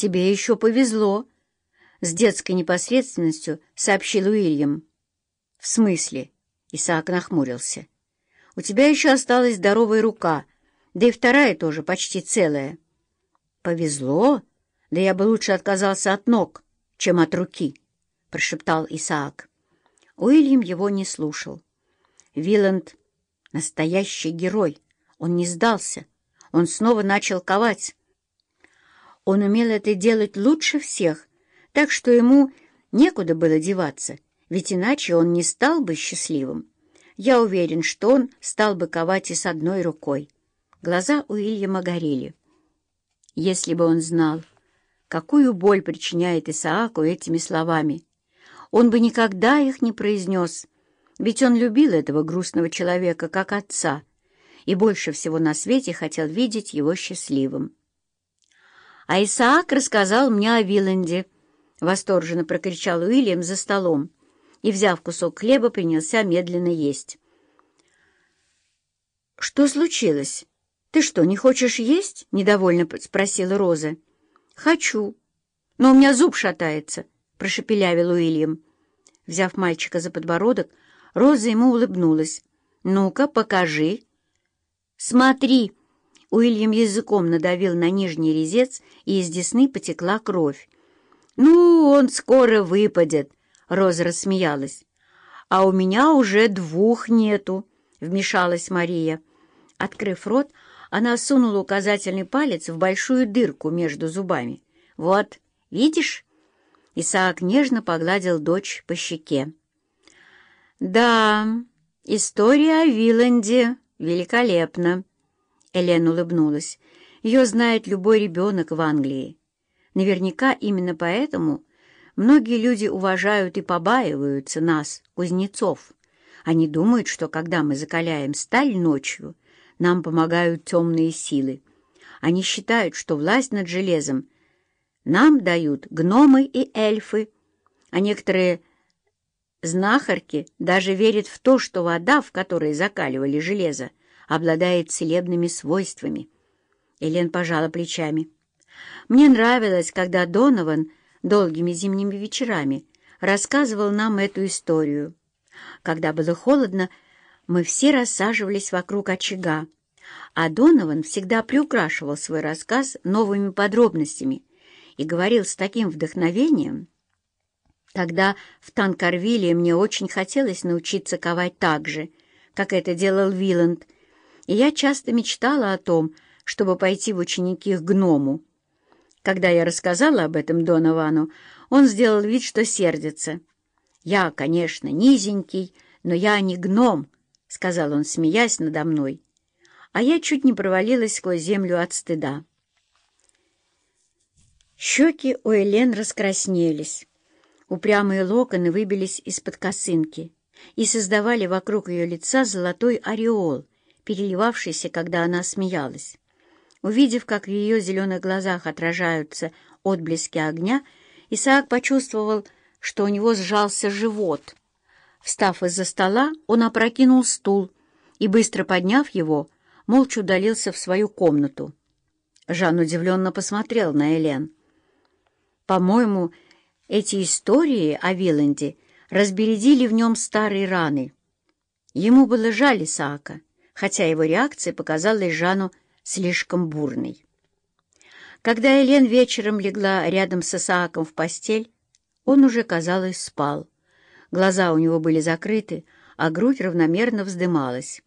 тебе еще повезло», — с детской непосредственностью сообщил Уильям. «В смысле?» — Исаак нахмурился. «У тебя еще осталась здоровая рука, да и вторая тоже почти целая». «Повезло? Да я бы лучше отказался от ног, чем от руки», — прошептал Исаак. Уильям его не слушал. Виланд — настоящий герой. Он не сдался. Он снова начал ковать. Он умел это делать лучше всех, так что ему некуда было деваться, ведь иначе он не стал бы счастливым. Я уверен, что он стал бы ковать и с одной рукой. Глаза Уильяма горели. Если бы он знал, какую боль причиняет Исааку этими словами, он бы никогда их не произнес, ведь он любил этого грустного человека как отца и больше всего на свете хотел видеть его счастливым. А Исаак рассказал мне о Виланде, — восторженно прокричал Уильям за столом и, взяв кусок хлеба, принялся медленно есть. «Что случилось? Ты что, не хочешь есть?» — недовольно спросила Роза. «Хочу, но у меня зуб шатается», — прошепелявил Уильям. Взяв мальчика за подбородок, Роза ему улыбнулась. «Ну-ка, покажи». «Смотри!» Уильям языком надавил на нижний резец, и из десны потекла кровь. «Ну, он скоро выпадет», — Роза рассмеялась. «А у меня уже двух нету», — вмешалась Мария. Открыв рот, она сунула указательный палец в большую дырку между зубами. «Вот, видишь?» Исаак нежно погладил дочь по щеке. «Да, история о Виланде великолепна», — Элен улыбнулась. «Ее знает любой ребенок в Англии. Наверняка именно поэтому многие люди уважают и побаиваются нас, кузнецов. Они думают, что когда мы закаляем сталь ночью, нам помогают темные силы. Они считают, что власть над железом нам дают гномы и эльфы, а некоторые знахарки даже верят в то, что вода, в которой закаливали железо, обладает целебными свойствами. Элен пожала плечами. Мне нравилось, когда Донован долгими зимними вечерами рассказывал нам эту историю. Когда было холодно, мы все рассаживались вокруг очага, а Донован всегда приукрашивал свой рассказ новыми подробностями и говорил с таким вдохновением. Тогда в Танкарвилле мне очень хотелось научиться ковать так же, как это делал Виланд, и я часто мечтала о том, чтобы пойти в ученики к гному. Когда я рассказала об этом Доновану, он сделал вид, что сердится. «Я, конечно, низенький, но я не гном», — сказал он, смеясь надо мной. А я чуть не провалилась сквозь землю от стыда. Щеки у Элен раскраснелись. Упрямые локоны выбились из-под косынки и создавали вокруг ее лица золотой ореол, переливавшийся, когда она смеялась. Увидев, как в ее зеленых глазах отражаются отблески огня, Исаак почувствовал, что у него сжался живот. Встав из-за стола, он опрокинул стул и, быстро подняв его, молча удалился в свою комнату. Жан удивленно посмотрел на Элен. «По-моему, эти истории о Виланде разбередили в нем старые раны». Ему было жаль Исаака, хотя его реакция показалась Жану слишком бурный. Когда Элен вечером легла рядом с Исааком в постель, он уже, казалось, спал. Глаза у него были закрыты, а грудь равномерно вздымалась.